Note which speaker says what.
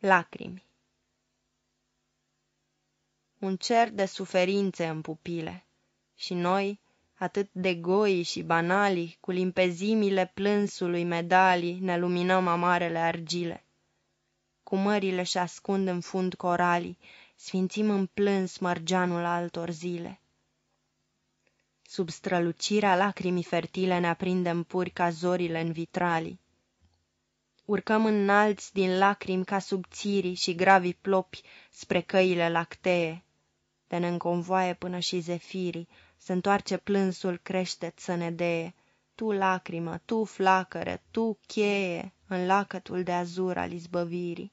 Speaker 1: Lacrimi Un cer de suferințe în pupile Și noi, atât de goi și banali, Cu limpezimile plânsului medalii Ne luminăm amarele argile. Cu mările și ascund în fund coralii, Sfințim în plâns mărgeanul altor zile. Sub strălucirea lacrimii fertile Ne aprindem puri ca zorile în vitralii. Urcăm înalți din lacrimi ca subțirii și gravii plopi spre căile lactee, de ne înconvoaie până și zefirii, se întoarce plânsul, crește să ne deie. Tu lacrimă, tu flacără, tu cheie în lacătul de azur al izbăvirii.